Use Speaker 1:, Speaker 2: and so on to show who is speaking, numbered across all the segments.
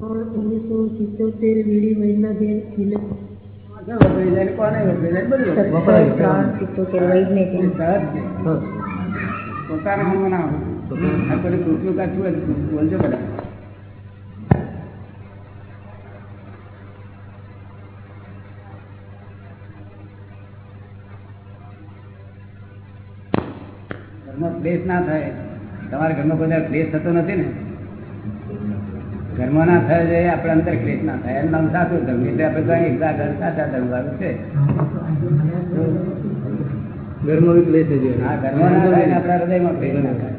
Speaker 1: ઓગણીસો સિત્તોતેર વીડી. સત્તર ત્રણ સિત્તોતેર વૈદને
Speaker 2: છે. પોતાના મનમાં ના હોય. આ કોઈ કૃત્યુ કાચું બોલજો બધા. ઘરમાં ક્લેશ ના થાય. તમારા ઘરમાં કોઈ ક્લેશ થતો નથી ને? ઘરમાં ના થાય છે આપણે અંતર ક્લેશ ના થાય. એમ નામ સાચું ધર્મ. એટલે આપણે કઈ એકલા ઘર સાચા ધર્મ વાળું છે.
Speaker 3: ધર્મ બી ક્લેશ છે.
Speaker 2: હા ધર્મ ના થાય ને આપણા હૃદયમાં ક્લેશ ના થાય.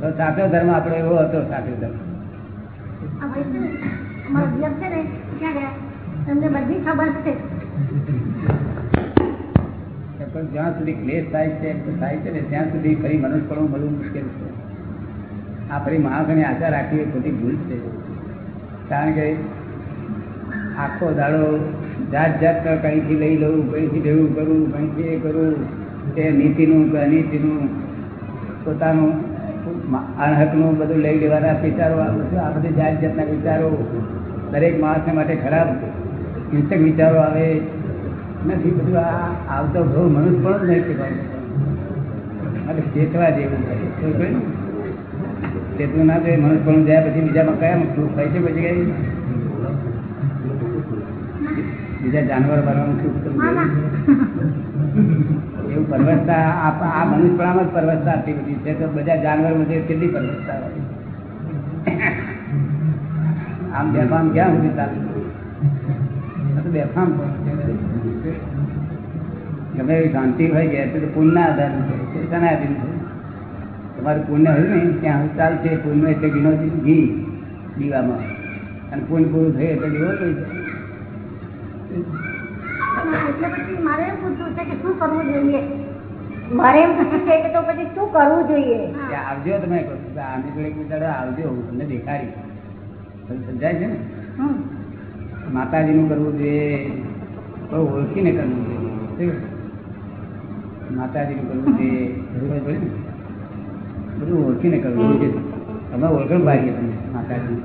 Speaker 2: તો સાચો ધર્મ આપણો એવો હતો સાચો ધર્મ. પણ જ્યાં સુધી ક્લેશ થાય છે થાય છે ને ત્યાં સુધી ફરી મનુષ્યપણું મળવું મુશ્કેલ છે. આ માણસોની આશા રાખવી એ ખોટી ભૂલ છે. કારણ કે આખો દાડો જાત જાત કંઈથી લઈ લઉં, કંઈથી ભેગું કરું, કંઈથી એ કરું, તે નીતિનું કે અનીતિનું, પોતાનું અણહકનું બધું લઈ લેવાના વિચારો, આ બધું, આ બધી જાત જાતના વિચારો દરેક માણસને માટે ખરાબ, હિંસક વિચારો આવે નથી. બધું આ આવતો બહુ મનુષ્ય પણ જ નહીં કહેવાય માટે ચેતવા જેવું છે? ચેતવું ના જોઈએ મનુષ્ય પણ જાય, પછી બીજામાં કયા સુખ થાય છે પછી કઈ બીજા જાનવર બનવાનું સુખ તો
Speaker 4: ના ના
Speaker 2: એવું પરવસતા, આ આ મનુષ્યપણામાં જ પરવસતા આટલી બધી છે, તો બધા જાનવર બધે કેટલી પરવસતા હોય. આમ બેફામ ક્યાં સુધી ચાલે? આ તો બેફામ પણ છે. ગમે એવી શાંતિ હોય ગયા છે તો પુણ્યના આધાર છે શાના આધીન છે તમારું પુણ્ય હોય ને ત્યાં ચાલશે પુણ્ય એટલે ઘીનો ઘી દીવામાં. અને પુણ્ય પૂરું થયું એટલે દીવો થઈ જાય.
Speaker 4: મારે એમ પૂછવું છે કે શું કરવું જોઈએ?
Speaker 1: મારે એમ છે કે તો પછી શું કરવું જોઈએ?
Speaker 2: આવજો તમે આની જોડે દાડો આવજો હું તમને દેખાડી. સમજાય છે ને. માતાજીનું કરવું જોઈએ બહુ ઓળખીને કરવું જોઈએ. માતાજીનું કરવું જોઈએ. ખબર પડી ને? બધું ઓળખીને કરવું છે. અમે ઓળખણ પાડીએ તમે માતાજી.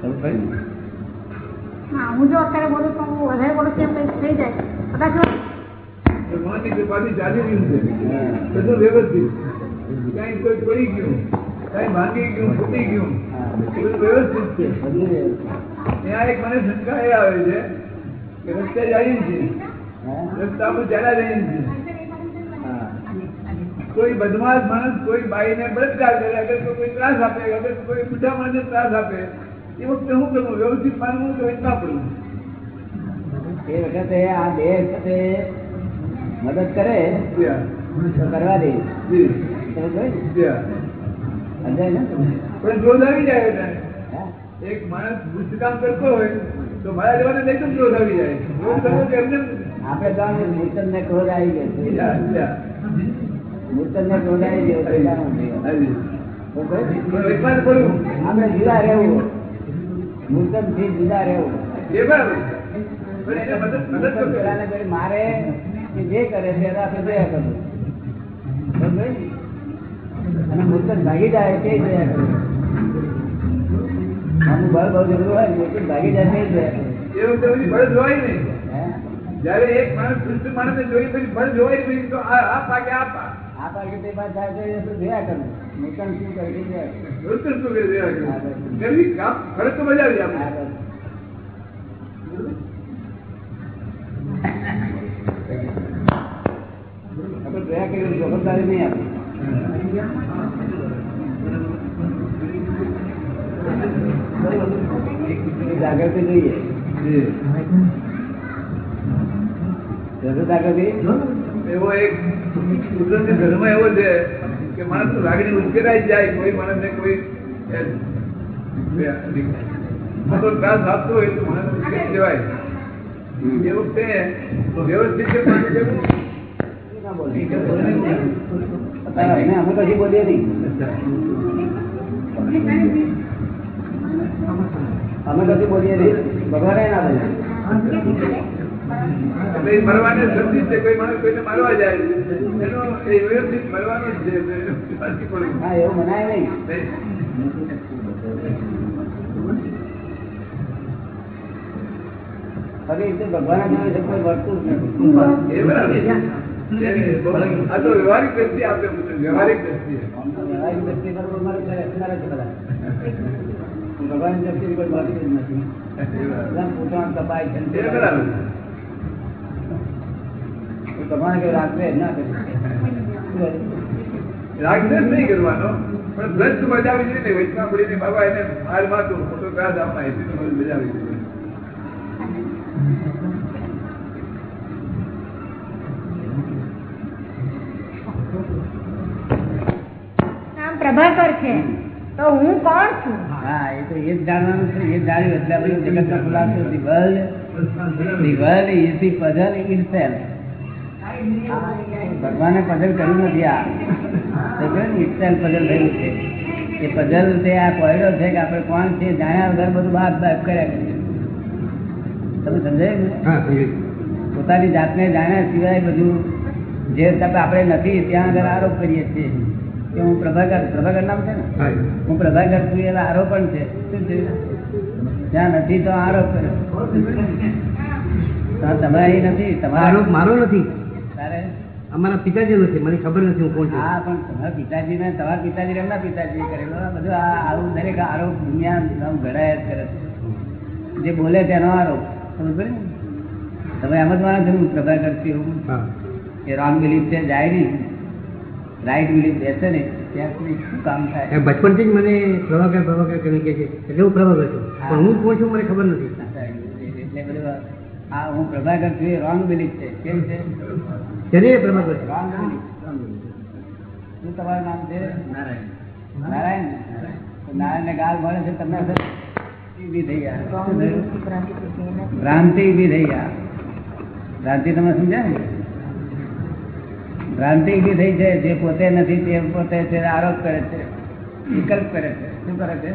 Speaker 2: ખબર પડી? ને
Speaker 4: હું જો અત્યારે બોલું તો હું વધારે બોલું છું થઈ જાય. કદાચ હું
Speaker 3: કૃપાથી ચાલી રહ્યું છે. બધું વ્યવસ્થિત. કઈ કોઈ પડી ગયું કઈ ભાંગી ગયું ફૂટી ગયું.
Speaker 2: હા.
Speaker 3: બધું વ્યવસ્થિત છે.
Speaker 2: બધું
Speaker 3: ત્યાં એક મને શંકા એ આવે છે કે રસ્તે જઈએ છીએ.
Speaker 2: હા?
Speaker 3: રસ્તા પર ચાલ્યા જઈએ છીએ.
Speaker 2: હા.
Speaker 3: કોઈ બદમાશ માણસ કોઈ બાઈને બળત્કાર કરે અગર કોઈ ત્રાસ આપે અગર કોઈ બુઢા માણસને ત્રાસ આપે એ વખતે હું કરવું વ્યવસ્થિત માનવું તો ના પડવું
Speaker 2: એ વખતે આ બે વખતે મદદ કરે કરવા દે?
Speaker 3: પણ ક્રોધ આવી જાય. એક માણસ દુષ્ટ કામ કરતો હોય તો મારા જવાને લઈ તો ક્રોધ આવી જાય. ક્રોધ કરવો કે એમને
Speaker 2: આપણે તો મૂર્તન ને ક્રોધ આવી ગયો આપણે જુદા રહેવું. થી જુદા
Speaker 3: તો
Speaker 2: મારે જે કરે તે આપણે જોયા કરવું અને મૂર્તન ભાગી જાય તે જોયા કરવું આનું બળ બહુ જરૂર હોય મૂર્તન ભાગી જાય તે જોયા કરવું
Speaker 3: એવું વખતે બળ જોવાય નહીં. જયારે એક માણસ માણસ માણસને જોઈ પછી બળ જોવાય નહીં તો આ પાકે આ
Speaker 2: આ પાકે તે બાદ થાય તો આપણે જોયા શું કરે તે જોયા
Speaker 3: શું કરે? છે આ કરે? કરવી તો બજાવી આપણે
Speaker 2: આપણે જોયા કર્યું જવાબદારી નહીં આપી. જાગૃતિ જોઈએ. જાગૃતિ
Speaker 3: એવો એક કુદરતી ધર્મ એવો છે કે માણસ લાગણી ઉશ્કેરાઈ જાય, કોઈ માણસને કોઈ મોટો ત્રાસ આપતો હોય તો માણસ ઉશ્કેરી જવાય એ વખતે વ્યવસ્થિત
Speaker 2: અમે કશું બોલીએ નહીં. અમે કશું બોલીએ નહીં. ભગવાને ના બોલે
Speaker 3: એટલે એ મરવાને સમજી છે કોઈ માણસ કોઈને મારવા જાય એનો એ વ્યવસ્થિત મરવાનો જ છે
Speaker 2: હા એવું મનાય નહીં
Speaker 3: નહીં.
Speaker 2: હવે એ તો ભગવાનના કોઈ વર્તું જ નથી
Speaker 3: એ બરાબર છે. એ બહુ- આ તો વ્યવહારિક દ્રષ્ટિએ આપણે વ્યવહારિક
Speaker 2: તો વ્યવહારિક દ્રષ્ટિએ બરોબર મારે ઘરે છે બધા. કોઈ વર્તું જ નથી
Speaker 3: બરાબર.
Speaker 2: કપાય છે
Speaker 3: બરાબર.
Speaker 2: તમારે કઈ રાત્રે ના કરી
Speaker 3: રાગદ્વેષ નહીં કરવાનો પણ દ્રષ્ટ બજાવી જોઈએ ને વચમાં બાબા એને માર માતું ખોટો ગાજ આપવા એટલી તો બજાવી જોઈએ
Speaker 1: પ્રભાકર છે. તો હું કોણ છું?
Speaker 2: હા એ તો એ જ જાણવાનું છે એ જાણ્યું. એટલે આપણે જગતનો ખુલાસો the world is the puzzle itself. ભગવાને પઝલ કર્યું નથી આ. ઇટસેલ્ફ પઝલ થયું છે? એ પઝલ તે આ કોયડો છે કે આપણે કોણ છે જાણ્યા વગર બધું બાપ બાપ કર્યા તમે સમજાયું પોતાની જાતને જાણ્યા સિવાય બધું જે તપ આપણે નથી ત્યાં આગળ આરોપ કરીએ છીએ. કે હું પ્રભાકર પ્રભાકર નામ છે ને?
Speaker 5: હું.
Speaker 2: પ્રભાકર છું એનો આરોપ પણ છે. શું છે જ્યાં નથી તો આરોપ કર્યો. તમે અહીં નથી
Speaker 5: આરોપ
Speaker 2: તમારા
Speaker 5: મારો નથી. અમારા પિતાજી છે મને ખબર નથી હું કોણ છું.
Speaker 2: હા પણ તમારા પિતાજી ને તમારા પિતાજી એમના પિતાજી કરેલો. બધું આ આવું દરેક આરોપ દુનિયા ઘડાયા જ કરે છે. જે બોલે તેનો આરોપ. સમજ ને? તમે એમ જ માનો છો કરતી હું એ રોંગ બિલીફ છે જાય નહીં. રાઈટ બિલીફ બેસે ને ત્યાં સુધી શું કામ થાય?
Speaker 5: બચપનથી જ મને પ્રભાકર પ્રભાકર કરીને કહે છે. એટલે હું પ્રભાકર છું. પણ હું કોણ છું મને ખબર નથી.
Speaker 2: એટલે બધું આ હું પ્રભાકર છું એ રોંગ બિલીફ છે. કેમ છે?
Speaker 5: શરીરે છે
Speaker 2: શું તમારું નામ છે?
Speaker 5: નારાયણ.
Speaker 2: નારાયણ? નારાયણ નારાયણને ગાલ મળે છે તમને ઊભી થઈ ગયા? ભ્રાંતિ ઊભી થઈ ગયા. ભ્રાંતિ તમે સમજાય ને? ભ્રાંતિ ઊભી થઈ છે જે પોતે નથી તે પોતે છે આરોપ કરે છે વિકલ્પ કરે છે. શું કરે છે?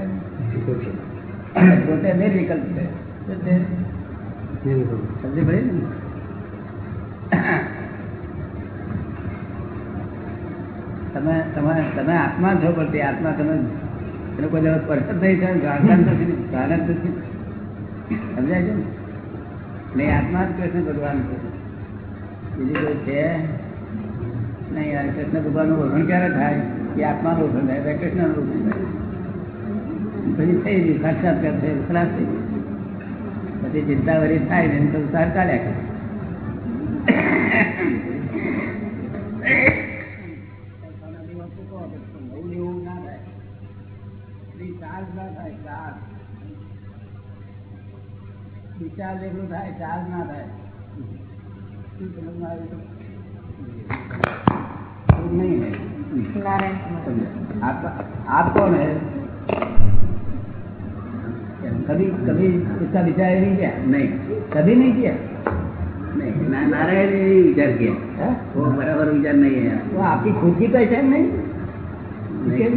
Speaker 2: પોતે નિર્વિકલ્પ છે? સમજી પડી ને? તમે તમે તમે આત્મા છો, પણ તે આત્મા તમે એનો કોઈ દાડો સ્પર્શ થઈ થાય જાણતા નથી જ નથી સમજાય છે ને? આત્મા જ કૃષ્ણ ભગવાન છે. બીજું કોઈ છે? નહીં, આ કૃષ્ણ ભગવાનનું વર્ણન ક્યારે થાય? કે આત્માનું વર્ણન થાય કૃષ્ણનું વર્ણન થાય. પછી થઈ ગયું સાક્ષાત્કાર થયું ખરાબ થઈ ગયું. પછી ચિંતા વરી થાય ને તો સાર ચાલ્યા કરે. વિચાર જેટલું થાય ચાર્જ ના થાય શું સમજમાં આવ્યું? એવું નહીં है आप आप कौन है कभी कभी इसका विचार नहीं किया नहीं कभी नहीं किया नहीं ना, नारायण ने ही विचार किया है? वो बराबर विचार नहीं है वो आपकी खुद की पहचान नहीं नहीं।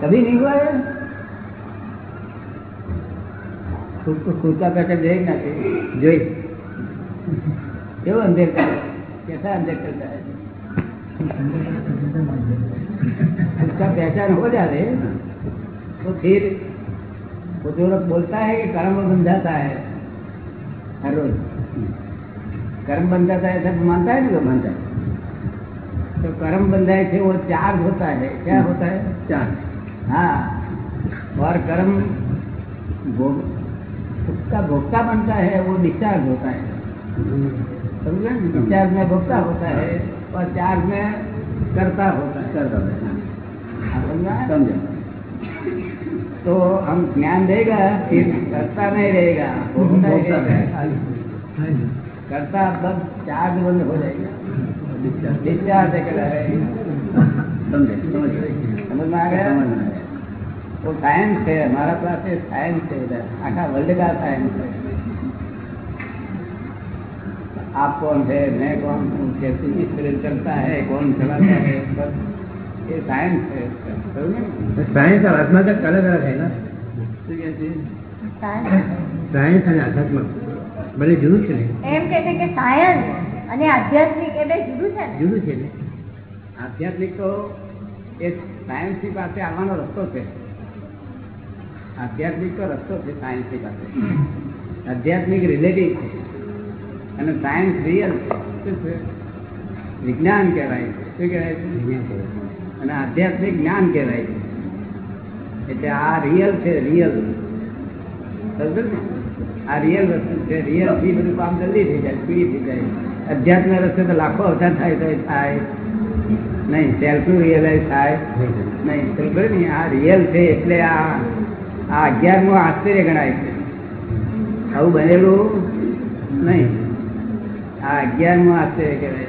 Speaker 2: कभी नहीं हुआ है? खुद को खुद का पहचान देख ना जोई। अंधेर कर कैसा अंधेर करता है? उसका पहचान हो जाए तो फिर वो जो लोग बोलता है कि कर्म बंधाता है, हर रोज। कर्म बंधाता है, सब मानता है ना लोग मानता है? तो कर्म बंधाए थे वो चार्ज होता है। क्या होता है? चार्ज। हाँ और कर्म भोग उसका भोक्ता बनता है वो डिस्चार्ज होता है। समझे? डिस्चार्ज में भोक्ता होता है और चार्ज में करता होता है। करता होता है समझा? समझा। तो हम ज्ञान देगा फिर करता नहीं रहेगा ही करता बस चार्ज बंद हो जाएगा। डिस्चार्ज समझ समझ में आ गया। वो साइंस है हमारा पास है साइंस है इधर आखा वर्ल्ड का साइंस है आप कौन है मैं कौन हूँ कैसे किस तरह चलता है कौन चलाता है बस ये साइंस है इसका समझे?
Speaker 5: સાયન્સ और आत्मा का अलग अलग है ना
Speaker 2: શું કહે છે?
Speaker 5: સાયન્સ અને આધ્યાત્મ બંને જુદું છે ને
Speaker 1: એમ કે છે કે સાયન્સ અને આધ્યાત્મિક એ બે જુદું છે ને
Speaker 5: જુદું છે ને
Speaker 2: આધ્યાત્મિક તો એ સાયન્સની પાસે આવવાનો રસ્તો છે આધ્યાત્મિક તો રસ્તો છે સાયન્સની પાસે. આધ્યાત્મિક રિલેટિવ છે. અને સાયન્સ રિયલ છે. વિજ્ઞાન કહેવાય છે. શું કહેવાય છે? અને આધ્યાત્મિક જ્ઞાન કહેવાય છે. એટલે આ રિયલ છે રિયલ સમજો ને? આ રિયલ વસ્તુ છે રિયલથી બધું કામ જલ્દી થઈ જાય સ્પીડ થઈ જાય. અધ્યાત્મ રસ્તે તો લાખો અવતાર થાય તો થાય. નહીં સેલ્ફ રિયલાઇઝ થાય. નહીં સમજો ને? આ રિયલ છે એટલે આ આ અગિયારમું આશ્ચર્ય ગણાય છે. આવું બનેલું નહીં. આ અગિયારમું આશ્ચર્ય કહેવાય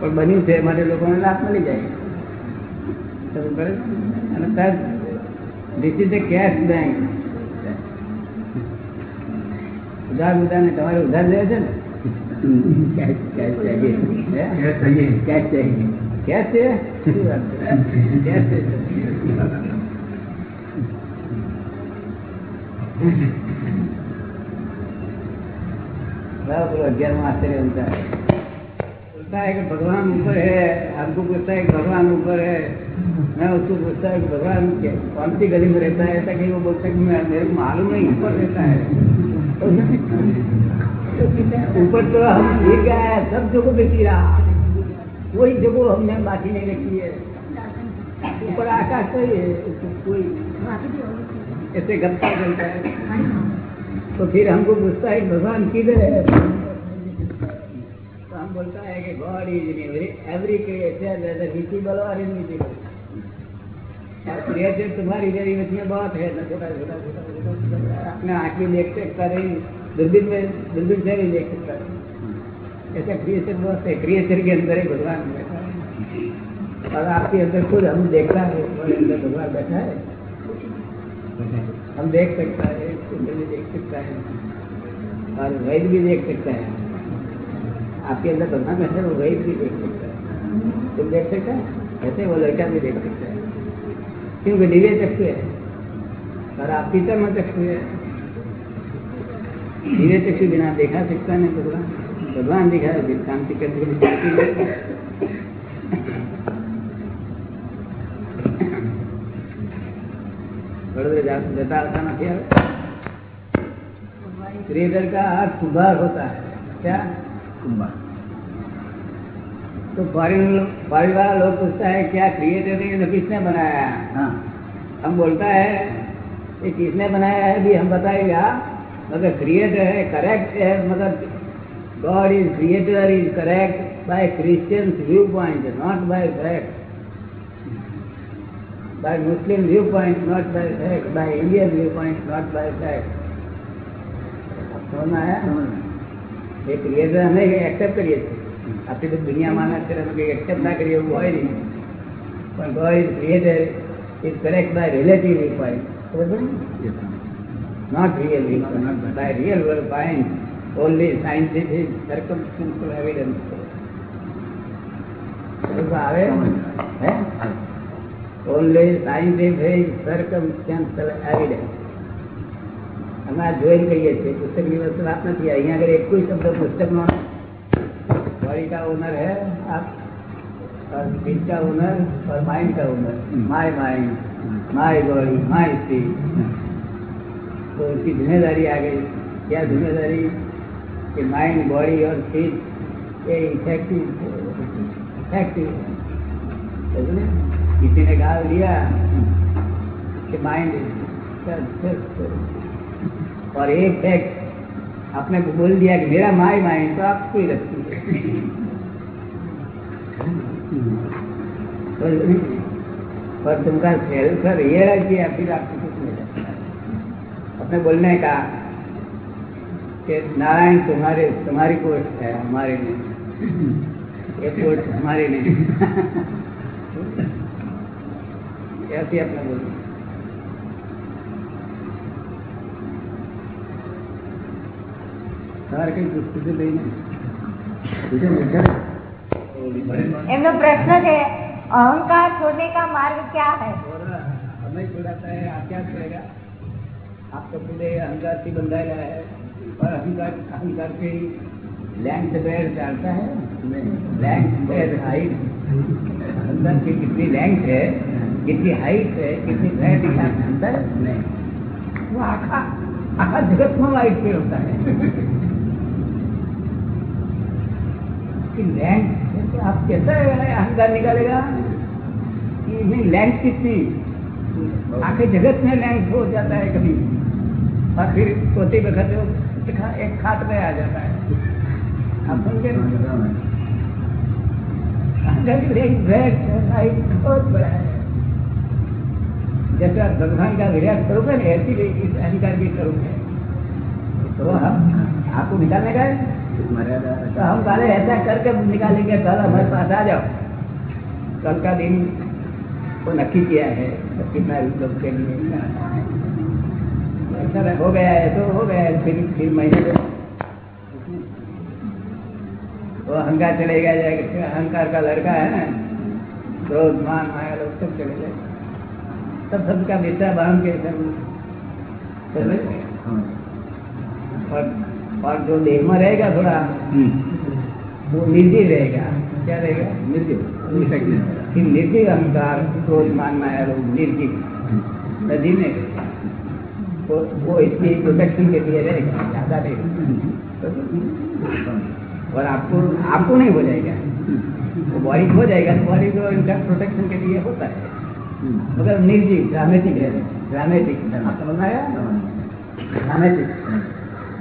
Speaker 2: પણ બન્યું છે માટે લોકોને લાભ મળી જાય. અને sir this is a cash bank ઉધાર ઉધાર ને તમારે ઉધાર લે છે ને? કેશ કેશ
Speaker 5: કેશ
Speaker 2: કેશ છે? કેશ છે. होता है कि भगवान ऊपर है हमको पूछता है कि भगवान ऊपर है मैं उसको पूछता है कि भगवान कौन सी गली में रहता है ऐसा कहीं वो बोलता है कि मैं मेरे को मालूम नहीं ऊपर रहता है ऊपर तो हम गिर गया है सब जगह पे गिरा कोई जगह हमने बाकी नहीं रखी है। ऊपर आकाश तो ही है कोई ऐसे गप्पा चलता है। तो फिर हमको पूछता है भगवान किधर है? तो हम बोलता है कि God is in every visible और इनविजिबल क्रिएचर तुम्हारी मेरी में बहुत है ना छोटा छोटा छोटा छोटा छोटा अपने आँख में देख सकता नहीं दूरबीन में दूरबीन से नहीं देख सकता नहीं ऐसा क्रिएचर बहुत है क्रिएचर के अंदर ही भगवान बैठा है। और आपके अंदर खुद हम देखता है अंदर भगवान बैठा है। हम देख सकता है सुंदर भी देख सकता है। और वैद भी देख सकता है। आपके अंदर बैठा है, वो वैद भी देख सकता है। तुम देख सकता है? ऐसे वो लड़का भी देख सकता है। क्योंकि दिव्य चक्षु है। और आप पीतम चक्षु है। दिव्य चक्षु बिना देखा सकता नहीं भगवान भगवान दिखा शांति करने के वडोदरा जा- आता नहीं है क्रिएटर का अर्थ कुंभार होता है। क्या? कुंभार। तो फॉरिन फॉरिन वाला लोग पूछता है क्या क्रिएटर ने किसने बनाया? हाँ। हम बोलता है ये किसने बनाया है? भी हम बताएगा मगर क्रिएटर है करेक्ट है मगर God is creator is correct by Christian viewpoint not by fact by Muslim viewpoint, not by sect, by Indian viewpoint, not by sect. એ ક્રિએટર અમે એક્સેપ્ટ કરીએ છીએ. આપણે તો દુનિયા માણસ છે અમે કંઈ એક્સેપ્ટ ના કરીએ એવું હોય નહીં. પણ God creator is correct by relative બરોબર not real by real world point only scientific circumstantial evidence આવે? હે? ઓનલી સાયન્ટિફિક સર્કમસ્ટન્શિયલ એવિડન્સ અમે આ જોઈને કહીએ છીએ પુસ્તકની વસ્તુ વાત નથી અહીંયા આગળ એક કોઈ શબ્દ પુસ્તકનો बॉडी का ओनर है आप और स्पीच का ओनर और माइंड का owner my mind my body my speech तो उसकी जिम्मेदारी आ गई क्या जिम्मेदारी कि माइंड बॉडी और स्पीच ये इफेक्टिव इफेक्टिव किसी ने गाल दिया कि माइंड और एक फैक्ट आपने बोल दिया कि मेरा माय माइंड तो आपको ही रखती है। तो पर तुमका सेल्फ रियलाइज़ किया फिर आपको कुछ नहीं लगता। अपने बोलने का कि नारायण तुम्हारे, तुम्हारी पोस्ट है, हमारे नहीं। ये पोस्ट हमारी नहीं। कैसी आपने बोली તારે કઈ
Speaker 1: अहंकार छोड़ने का मार्ग क्या है?
Speaker 2: हमें छुड़ाता है आप क्या करेगा? आप तो पूरे अहंकार से बंधा रहा है। और अहंकार अहंकार के लैंड बैर डालता है? लेंथ बैर हाइट अंदर की कितनी लेंथ है? કેટલી હાઈટ છે કેટલી ફેટ છે આપણે અંદર નહીં હું आप कैसा अंदर निकलेगा? कि नहीं कितनी? आखे जगत में लेंथ हो जाता है कभी। और फिर सोते बखत तो एक खात में आ जाता है। आप समझे बहुत बड़ा है। जैसे आप भगवान का विराट स्वरूप है ना ऐसी अहंकार की स्वरूप है तो हम आपको निकालने का है तो हम पहले ऐसा करके निकालेंगे कल हमारे पास आ जाओ। कल का दिन को नक्की किया है तो कितना लोग के लिए। ऐसा हो गया है तो हो गया है, फिर फिर महीने में। वो अहंकार चलेगा जाएगा अहंकार का लड़का है ना क्रोध मान, माया लोग सब चले जाएगा सब सबका बेटा बाँध के सब और और जो देह में रहेगा थोड़ा वो निर्जीव रहेगा। क्या रहेगा? निर्जीव निर्जीव अहंकार क्रोध मान माया लोग निर्जीव नदी में वो वो इसकी प्रोटेक्शन के लिए रहेगा ज़्यादा रहेगा। और आपको आपको नहीं हो जाएगा। वो बॉडी हो जाएगा तो बॉडी तो इनका प्रोटेक्शन के लिए होता है। मगर निर्जीव ड्रामेटिक है ड्रामेटिक आप समझ में आया ड्रामेटिक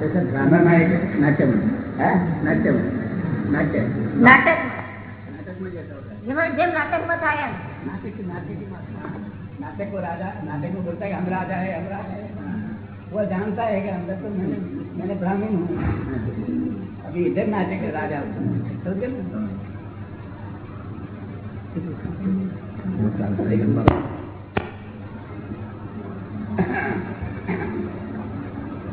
Speaker 2: जैसे ड्रामा में एक नाट्य में है नाट्य में नाट्य
Speaker 1: નાટક
Speaker 2: नाटक में जैसा होता है
Speaker 1: જેમાં જેમ નાટકમાં થાય એમ
Speaker 2: नाटक की नाटक की महात्मा नाटक को राजा नाटक में बोलता है कि हम राजा है हम राजा है वो जानता है कि अंदर तो मैंने मैंने ब्राह्मण हूँ अभी इधर नाटक है राजा हूँ समझ गए ना?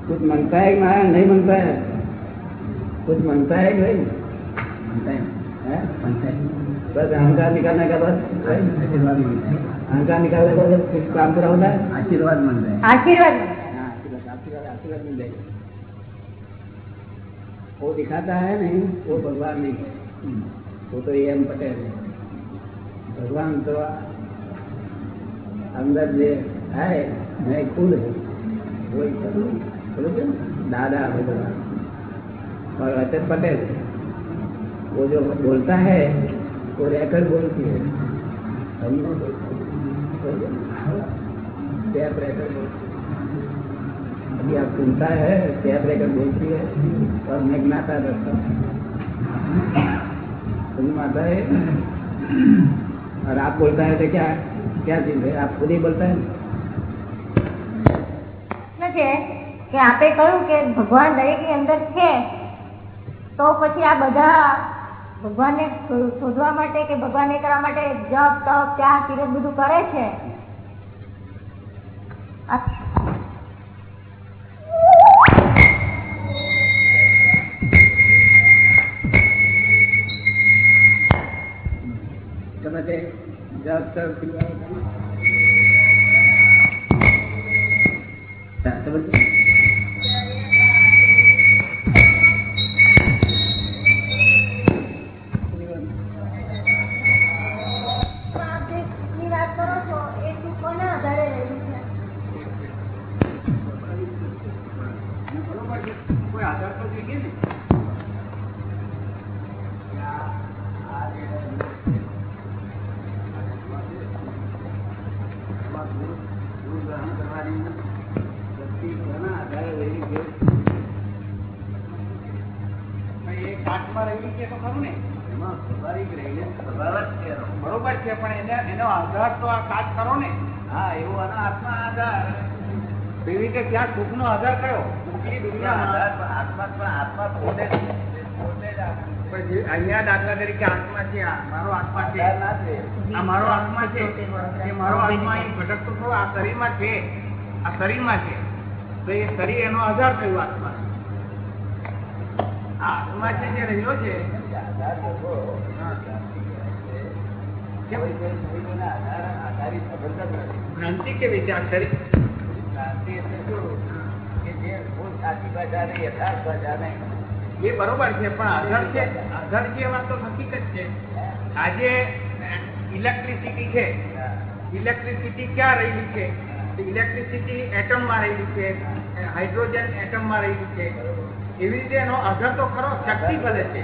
Speaker 2: कुछ मनता है ना नहीं मनता है। कुछ मनता है भाई बस अहंकार निकालने का बस
Speaker 5: आशीर्वाद
Speaker 2: अहंकार निकालने का जब कुछ काम करा होता है?
Speaker 5: आशीर्वाद मानता है।
Speaker 1: आशीर्वाद
Speaker 2: हाँ, आशीर्वाद मिल जाएगा वो दिखाता है नहीं वो भगवान नहीं। हम्म। वो तो ये हम पटेल है। तो अंदर जो है, मैं खुद है। वही सब समझे ना? दादा भगवान। और अचल पटेल, वो जो बोलता है, वो रहकर बोलती है। टैप रहकर अभी आप सुनता है टैप रहकर बोलती है, और मैं गिनाता रहता हूँ समझ में आता है। और आप बोलता है तो क्या क्या चीज है आप खुद ही बोलता है
Speaker 1: એટલે છે કે આપે કહ્યું કે ભગવાન દરેકની અંદર છે તો પછી આ બધા ભગવાનને શો- શોધવા માટે કે ભગવાનને કરવા માટે જપ તપ ત્યાગ તીરથ બધું કરે છે
Speaker 2: છે કોઈ આધાર તો જોઈએ ને
Speaker 6: તો ખરું ને? બરોબર છે પણ એને એનો આધાર તો આ કાચ કરો ને?
Speaker 2: હા એવો એનો આત્મા આધાર.
Speaker 6: એવી રીતે ત્યાં સુખનો આધાર કયો? ઉપલી દુનિયા
Speaker 2: આત્મા પણ આત્મા પોતે પોતે જ આત્મા.
Speaker 6: પણ જે અહીંયા દાખલા તરીકે આત્મા છે મારો આત્મા છે.
Speaker 2: ના.
Speaker 6: આ મારો આત્મા છે. એ મારો આત્મા અહીં ભટકતો થયો આ શરીરમાં છે. આ શરીરમાં છે. તો એ શરીર એનો આધાર થયો આત્મા? આ આત્મા છે જે રહ્યો છે. ભ્રાંતિ
Speaker 2: કે જે નહીં
Speaker 6: એ બરોબર છે, પણ આધાર છે આધાર છે એ તો હકીકત છે. આજે ઇલેક્ટ્રિસિટી છે. ઇલેક્ટ્રિસિટી ક્યાં રહેલી છે? ઇલેક્ટ્રિસિટી એટમમાં રહેલી છે હાઇડ્રોજન એટમમાં રહેલી છે. એવી રીતે એનો આધાર તો ખરો, શક્તિ ભલે છે.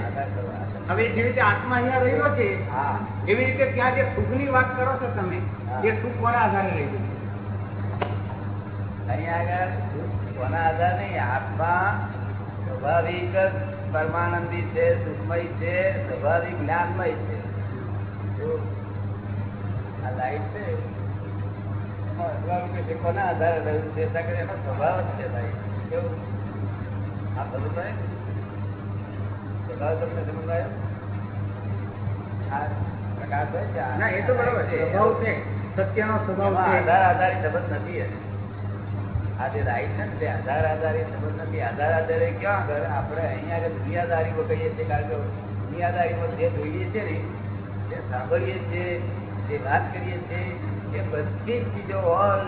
Speaker 6: હવે જેવી રીતે આત્મા અહીંયા રહેલો છે એવી રીતે ત્યાં જે સુખની વાત કરો છો તમે એ સુખ કોના આધારે રહેલું છે?
Speaker 2: અહીંયા આગળ કોના આધાર નહીં આત્મા સ્વાભાવિક જ પરમાનંદી છે સુખમય છે સ્વાભાવિક જ્ઞાનમય છે. આ લાઈટ છે. એમાં અજવાળું કે છે કોના આધારે રહ્યું છે? એનો સ્વભાવ જ છે લાઈટ કેવું આ બધું તમને સમજાયો આ પ્રકાશ હોય છે આ
Speaker 6: ના એ તો બરોબર છે. સ્વભાવ છે. સત્યનો સ્વભાવ છે.
Speaker 2: આધાર આધારિત સંબંધ નથી આ જે રાઈટ છે ને તે આધાર આધારિત સંબંધ નથી. આધાર આધારે ક્યાં આગળ આપણે અહીંયા આગળ દુનિયાદારીમાં કહીએ છીએ? કારણ કે દુનિયાદારીમાં જે જોઈએ છે ને જે સાંભળીએ છીએ જે વાત કરીએ છીએ એ બધી જ ચીજો ઓલ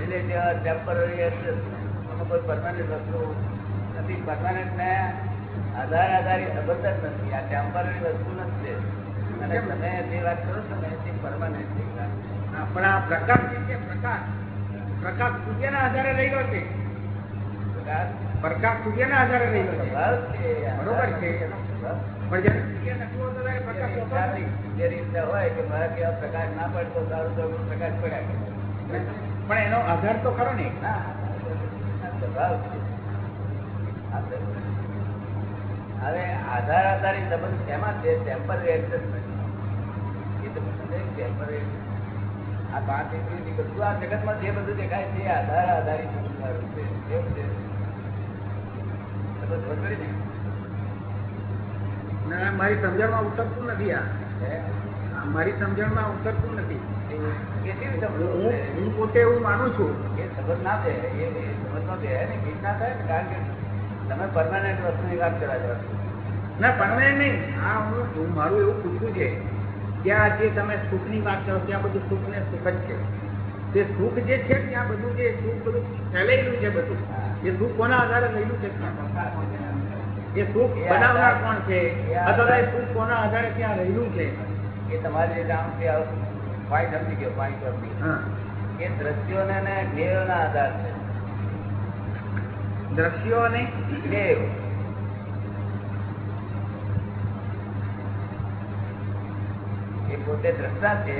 Speaker 2: રિલેટિવ ટેમ્પરરી કોઈ પરમાનન્ટ વસ્તુ નથી. પરમાનન્ટ ને આધાર આધારિત સંબંધ જ નથી. આ ટેમ્પરરી વસ્તુ નથી અને તમે જે વાત કરો છો ને તે પરમાનન્ટ છે.
Speaker 6: પણ આ પ્રકાશ જે છે પ્રકાશ? પ્રકાશ સૂર્યના આધારે રહેલો છે.
Speaker 2: પ્રકાશ?
Speaker 6: સૂર્યના આધારે રહેલો છે. બરોબર છે. પણ જ્યારે સૂર્ય નથી હોતો ત્યારે પ્રકાશ હોતો નથી.
Speaker 2: જે રીતે હોય કે મારા કેવા પ્રકાશ ના પડતો સારું તો પ્રકાશ પડ્યા કરે.
Speaker 6: પણ એનો આધાર તો ખરો ને.
Speaker 2: ના સ્વભાવ છે. આ તો- હવે આધાર આધારિત સંબંધ શેમાં છે? ટેમ્પરરી એડજસ્ટમેન્ટ એ તો ટેમ્પરરી આ પાંચ ઇન્દ્રિયોથી બધું આ જગતમાં જે બધું દેખાય છે આધાર આધારિત સંબંધ છે. કેવું છે. ને?
Speaker 6: મારી સમજણમાં ઉતરતું નથી આ. મારી સમજણમાં ઉતરતું નથી? હું પોતે એવું માનું છું.
Speaker 2: એ સમજ ના દે એ સમજ નો દે ને ગીત ના થાય ને કારણ કે તમે પરમાનન્ટ વસ્તુની વાત કરવા જાઓ
Speaker 6: ના પરમાનન્ટ નહીં. આ હું મારું એવું પૂછવું છે ત્યાં જે તમે સુખની વાત કરો ત્યાં બધું સુખ ને સુખ જ છે. તે સુખ જે છે ત્યાં બધું જે સુખ બધું ફેલાયેલું છે બધું એ સુખ કોના આધારે લઈલું છે? એ સુખ બનાવનાર કોણ છે? અથવા એ સુખ કોના આધારે ત્યાં રહેલું છે?
Speaker 2: એ તમારે જાણ છે પોઈન્ટ સમજી ગયો પોઈન્ટ
Speaker 6: હા.
Speaker 2: એ દ્રશ્યોને ને જ્ઞેયોના આધાર છે.
Speaker 6: દ્રશ્યો અને
Speaker 2: જ્ઞેયો એ પોતે દ્રષ્ટા છે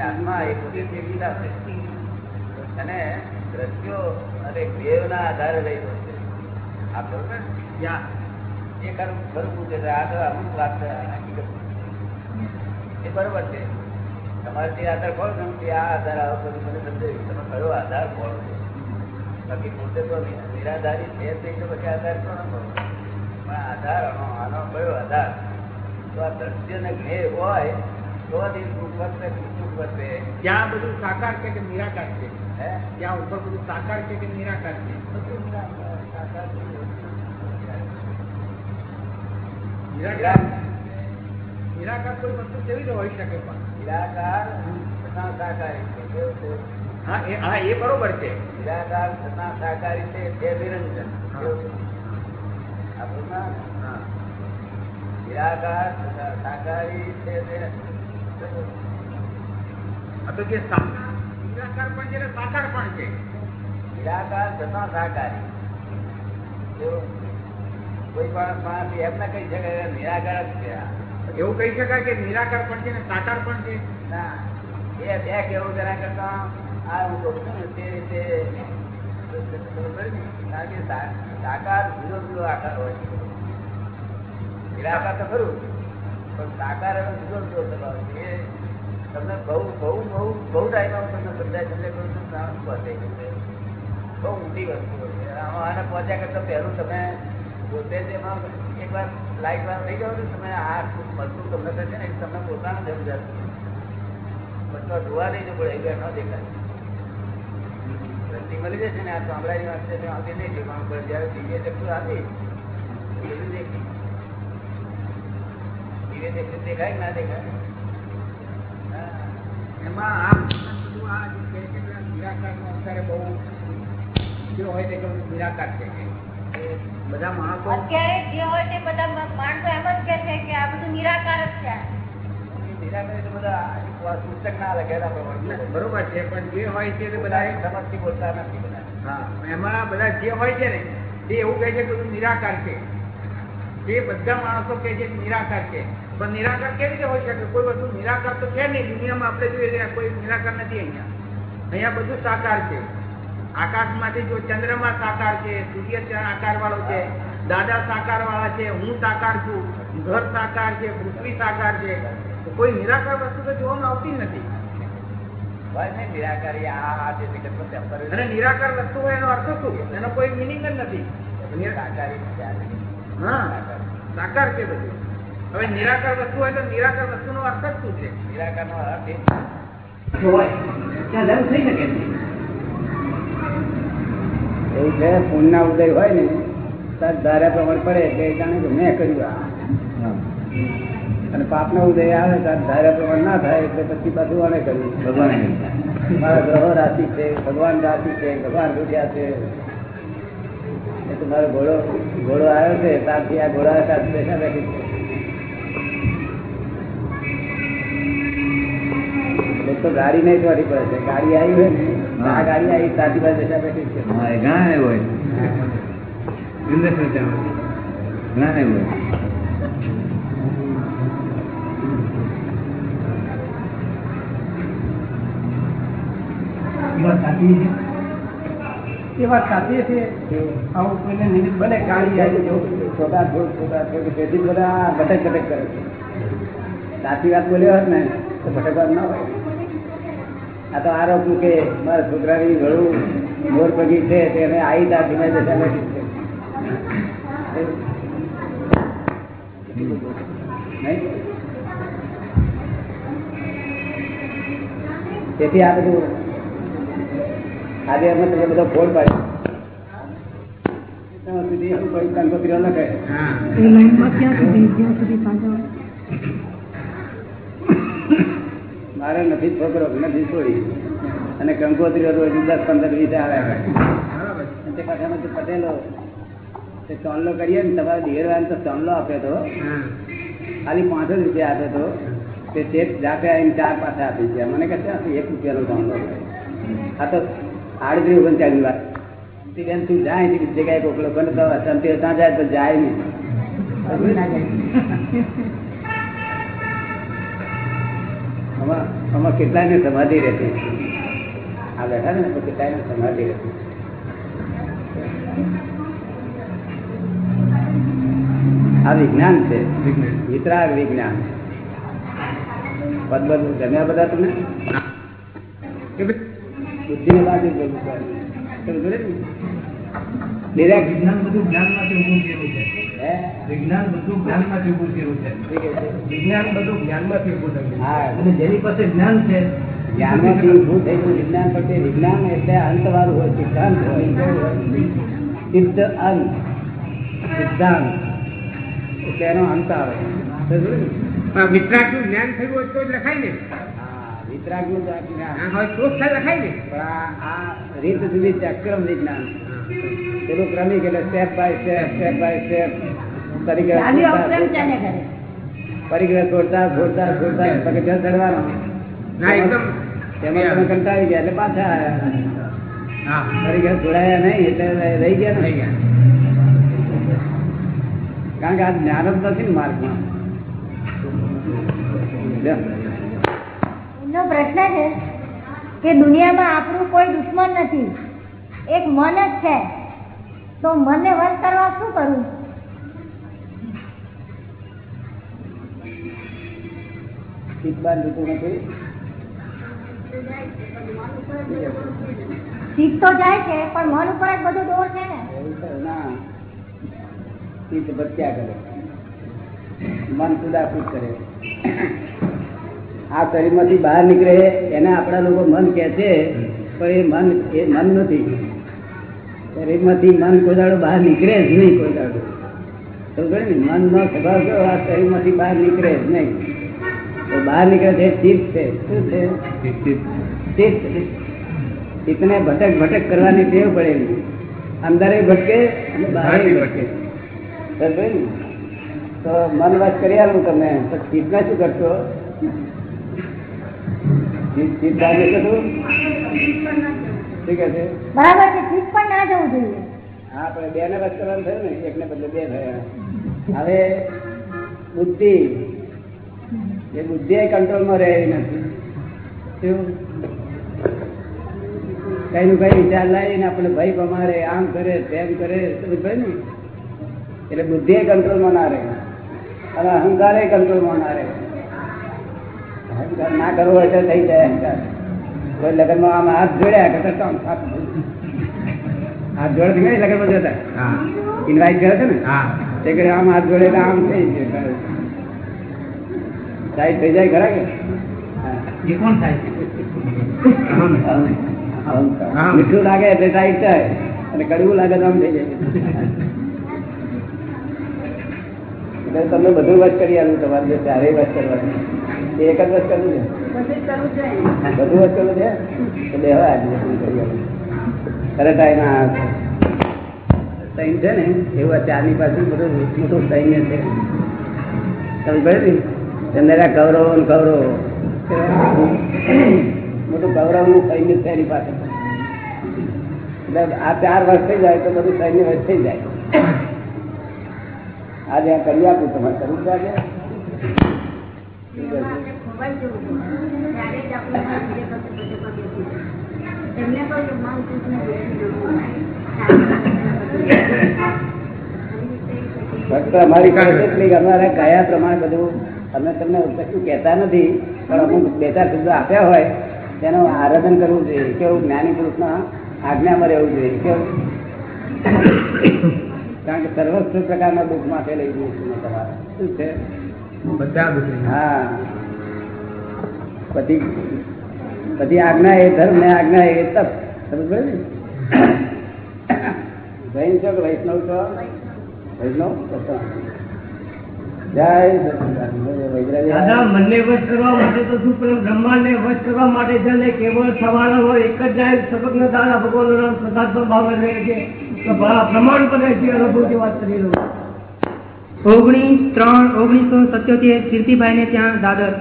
Speaker 2: આત્મા એ પોતે દ્રષ્ટા છે અને દ્રશ્યો અને જ્ઞેયોના આધારે રહેલો છે. આ બરોબર એ ખરું ખરું પૂછે છે. આ તો અમુક વાત હકીકત એ બરોબર છે. તમારે જે આધાર ખોલો ને તે આ આધાર આવો બધું મને સમજાવ્યું તમે કયો આધાર ખોલો છો? બાકી પોતે તો નિ- નિરાધારી છે જ નહીં તો પછી આધાર કોનો ખોલો પણ આધાર આનો આનો કયો આધાર? તો આ દ્રશ્ય ને જ્ઞેય હોય તો જ એ સુખ વર્તે કે સુખ વર્તે
Speaker 6: ત્યાં બધું સાકાર છે કે નિરાકાર છે?
Speaker 2: હે?
Speaker 6: ત્યાં ઉપર બધું સાકાર છે કે નિરાકાર છે?
Speaker 2: બધું નિરાકાર, સાકાર છે.
Speaker 6: નિરાકાર? નિરાકાર કોઈ વસ્તુ કેવી રીતે હોઈ શકે પણ?
Speaker 2: નિરાકાર છતાં સાકારી છે. કેવું છે?
Speaker 6: હા એ હા એ બરોબર છે.
Speaker 2: નિરાકાર છતાં સાકારી છે તે નિરંજન. નિરાકાર સાકારી છે.
Speaker 6: તો જે નિરાકાર પણ છે ને સાકાર પણ છે.
Speaker 2: નિરાકાર છતાં સાકારી? કોઈ પણ માણસ એમ ના કહી શકાય નિરાકાર જ છે
Speaker 6: એવું કહી શકાય કે નિરાકાર પણ છે ને સાકાર પણ છે?
Speaker 2: ના. એ બે કેવું જરા કરતા આ હું કહું છું ને તે રીતે? કારણ કે સાકાર આકાર હોય નિરાકાર તો ખરું, પણ સાકાર એનો જુદો જુદો સ્વભાવ છે. તમને બહુ બહુ બહુ બહુ ટાઈમ તમને સમજાય સમજાય કરું છું ના પહોંચે બહુ ઊંડી વસ્તુ છે. આને પહોંચ્યા કરતા પહેલું તમે પોતે તેમાં એકવાર લાઈટ વાર થઈ જાઓ ને તમે આ વસ્તુ તમને થશે ને તમને પોતાને સમજાશે પછી જોવા નહીં જો પડે, એ ન દેખાય. દ્રષ્ટિ મળી જશે ને આ ચામડાની વાત છે તે આવતી નહીં દેખાણ પર જ્યારે દિવ્ય ચક્ષુ આપી તો બધું દેખી દિવ્ય ચક્ષુ દેખાય કે ના દેખાય હા.
Speaker 6: એમાં આ બધું આ જે કહે છે કે નિરાકારનો અત્યારે બહુ જે હોય તે કહ્યું નિરાકાર છે કે એ બધા માણસો
Speaker 1: અત્યારે જે હોય તે બધા માણસો એમ જ કહે છે કે આ બધું નિરાકાર જ છે
Speaker 6: બરોબર છે પણ જે હોય છે તે બધા
Speaker 2: સમજથી બોલતા નથી બધા.
Speaker 6: હા એમાં બધા જે હોય છે ને તે એવું કહે છે કે નિરાકાર છે. તે બધા માણસો કહે છે નિરાકાર છે. પણ નિરાકાર કેવી રીતે હોય શકે? કોઈ વસ્તુ નિરાકાર તો છે નહીં દુનિયામાં આપણે જોઈએ છે કોઈ નિરાકાર નથી અહીંયા. અહીંયા બધું સાકાર છે. આકાશમાંથી જો ચંદ્રમાં સાકાર છે સૂર્ય આકાર વાળો છે દાદા સાકાર વાળા છે હું સાકાર છું ઘર સાકાર છે પૃથ્વી સાકાર છે કોઈ નિરાકાર વસ્તુ તો જોવામાં આવતી નથી.
Speaker 2: હોય ને નિરાકારી આ આ
Speaker 6: અને નિરાકાર વસ્તુ હોય એનો અર્થ શું? એનો કોઈ મિનિંગ જ નથી.
Speaker 2: સાકાર છે
Speaker 6: બધું. હવે નિરાકાર વસ્તુ હોય તો નિરાકાર વસ્તુનો અર્થ શું છે?
Speaker 2: નિરાકારનો અર્થ એ
Speaker 5: હોય ત્યાં ધર્મ થઈ શકે છે.
Speaker 2: એવું છે ઉદય હોય ને તાર ધારા પ્રમાણે પડે એટલે એ જાણે કે મેં કર્યું આ. અને પાપ નો ઉદય આવે તાર ધારા પ્રમાણે ના થાય એટલે પછી બધું આને કર્યું. ભગવાને મારા ગ્રહો રાશિ છે ભગવાન રાશિ છે ભગવાન રૂપિયા છે. એ તો મારો ઘોડો ઘોડો આવ્યો છે ત્યારથી આ ઘોડા સાથે બેઠા બેઠી છે. તો ગાડી નહીં ચોરી પડે છે ગાડી આવી હોય ને આ ગાડી આવી સાથી પાસે બેઠા બેઠી છે.
Speaker 3: ઘણા એવું હોય. ઘણા એવું હોય.
Speaker 5: એ વાત સાચી છે? એ વાત સાચી છે. આવું કોઈને નિમિત્ત બને ગાડી આવી
Speaker 2: છોટા છોડ છોટા છોડ તેથી બધા ભટક ભટક કરે છે. સાચી વાત બોલ્યો હોત ને તો ભટકવા ના હોય. આ તો આરોપ મૂકે મારા છોકરાની ઘણું મોર પગી છે તેને આવી તા ધીમે દશા તેથી આ બધું આજે અમે તમે બધો ફોડ પાડ્યો સુધી કોઈ કંકોત્રીઓ લખે
Speaker 4: એ લાઈનમાં ક્યાં સુધી? જ્યાં સુધી સાંજવા
Speaker 2: મારે નથી છોકરો નથી છોડી અને કંકોત્રીઓ રોજ દસ પંદર વીસ આવ્યા કરે તે પાછા તો પટેલો. તે ચોનલો કરીએ ને તમારે દિવેરવાન તો ચોનલો આપ્યો તો. ખાલી પાંચ જ રૂપિયા આપ્યો તો. તે શેઠ જાતે આવીને ચાર પાછા આપી ગયા મને કહે છે એક રૂપિયાનો ચોનલો આ તો આડત્રીસ ઓગણચાલીસ વાત. બેન તું જાય બીજી જગ્યાએ કોકલો કરે તો શાંતિ ત્યાં જાય તો જાય નહીં. આમાં કેટલાયને સમાધિ રહેતી? આ બેઠા ને તો કેટલાયને સમાધિ રહેતી? આ વિજ્ઞાન છે. વિતરાગ વિજ્ઞાન. પદ બધું જમ્યા બધા તમે બુદ્ધિ ને? Direct.
Speaker 5: વિજ્ઞાન બધું થયેલું છે. વિજ્ઞાન બધું જ્ઞાનમાંથી ઊભું થયેલું છે. વિજ્ઞાન બધું જ્ઞાનમાંથી ઊભું થયેલું અને જેની પાસે જ્ઞાન છે
Speaker 2: જ્ઞાનમાંથી ઊભું થઈ ગયું વિજ્ઞાન પછી વિજ્ઞાન એટલે અંતવાળું હોય સિદ્ધાંત હોય. સિદ્ધ અંત. સિદ્ધાંત. એટલે એનો અંત આવે. ને?
Speaker 6: જ્ઞાન થયું હોય તો જ લખાય ને.
Speaker 2: હા, વિતરાગનું જ આ જ્ઞાન.
Speaker 6: આ હોય તો જ લખાય ને
Speaker 2: પણ આ આ રીત સુધી ચક્રમ વિજ્ઞાન. પેલું ક્રમિક એટલે step by step step by step પરિગ્રહ
Speaker 1: ચાલ્યું
Speaker 2: છોડતા,
Speaker 1: અવક્રમ ચાલ્યા
Speaker 2: છોડતા.
Speaker 1: કરે
Speaker 2: પરિગ્રહ છોડતા છોડતા છોડતા પગથિયાં ચડવાનો તેમાં તમે કંટાળી ગયા એટલે પાછા આવ્યા
Speaker 6: હા.
Speaker 2: પરિગ્રહ છોડાયા નહીં એટલે રહી ગયા કારણ કે આ જ્ઞાન જ નથી ને માર્ગમાં.
Speaker 1: એમનો પ્રશ્ન છે કે દુનિયામાં આપણું કોઈ દુશ્મન નથી. એક મન જ છે. તો મનને વશ કરવા શું કરવું શીખ તો જાય છે પણ મન ઉપર જ બધું દોર છે ને?
Speaker 2: એવું ભત્યા ના. કરે. મન કુદાકુદ કરે. આ શરીરમાંથી બહાર નીકળે એને આપણા લોકો મન કહે છે પણ એ મન એ મન નથી. શરીરમાંથી મન કોદાડો બહાર નીકળે જ નહીં કોદાડો સમજો ને? મનનો સ્વભાવ કેવો? આ શરીરમાંથી બહાર નીકળે જ નહીં. તો બહાર નીકળે છે ચિત્ત છે. શું છે? ચિત્ત ચિત્તને ભટક ભટક કરવાની ટેવ પડેલી અંદર ભટકે અને બહાર ભટકે. સમજો ને? તો મન વાત કરી આવું તમે તો ચિત્તને શું કરશો? ચીજ ચીજ લાગે છે શું કહે છે.
Speaker 1: બરાબર છે ચીજ પણ ના જવું જોઈએ.
Speaker 2: હા આપણે બે ને બસ કરવાનું થયું ને એક ને બદલે બે થયા. હવે બુદ્ધિ એ બુદ્ધિ કંટ્રોલમાં રહે એવી નથી. શું? કઈ નું કઈ વિચાર લાવીને આપણે ભય પમારે આમ કરે તેમ કરે પડી ને? એટલે બુદ્ધિ એ કંટ્રોલમાં ના રહે. અને અહંકાર કંટ્રોલમાં ના રહે. ના કરવો હોય તો થઈ જાય અહંકાર કોઈ લગ્નમાં આમ હાથ જોડ્યા કરતા તો આમ હાથ જોડે છે કઈ લગ્નમાં જતા? ઇન્વાઇટ કર્યો છે ને? તે કરે આમ હાથ જોડે આમ થઈ જાય. સાઈડ થઈ જાય ખરા કે?
Speaker 6: કોણ થાય.
Speaker 2: મીઠું લાગે એટલે સાઈડ થાય. અને કડવું લાગે તો આમ થઈ જાય. એટલે તમને બધું વચ કરી આવ્યું તમારી ચારેય વચ કરવાનું. એક જ કરવું છે? બધું વચ કરવું છે. એટલે હવે આજે ખરે ટાઈમ આ સૈન્ય છે ને એવું આ ચારની પાછળ બધું મોટું સૈન્ય છે. તમે કહ્યું તેમને આ ને કૌરવો. મોટું કૌરવનું સૈન્ય છે એની પાસે. એટલે આ ચાર વર્ષ થઈ જાય તો બધું સૈન્ય વર્ષ થઈ જાય. આજે આ કરી આપું તમારે કરવું છે
Speaker 4: એમને
Speaker 2: ફક્ત અમારી પાસે અમારે કયા પ્રમાણે બધું, અમે તમને કશું કહેતા નથી, પણ અમુક બે ચાર શબ્દો આપ્યા હોય, તેનું આરાધન કરવું જોઈએ, કેવું જ્ઞાની પુરુષના આજ્ઞામાં રહેવું જોઈએ, કેવું? કારણ કે સર્વસ્વ પ્રકારના દુઃખ માટે લઈ જવું છે તમારે. શું છે? હા. પછી પછી આજ્ઞા એ ધર્મ ને આજ્ઞા એ તપ. સમજ ને? જૈન છો કે વૈષ્ણવ છો? વૈષ્ણવ.
Speaker 5: મનને વશ કરવા માટે તો શું પણ બ્રહ્માંડને વશ કરવા માટે છે ને કેવળ સવારે હોય એક જ જાય સબકના દાદા ભગવાનનું નામ સદાત્મ ભાવ રહે છે. તો પ્રમાણ પડે છે અનુભવની વાત કરી રહ્યો છું.
Speaker 7: ઓગણીસ ત્રણ ઓગણીસો સત્યોતેર કીર્તિભાઈ ને ત્યાં દાદર.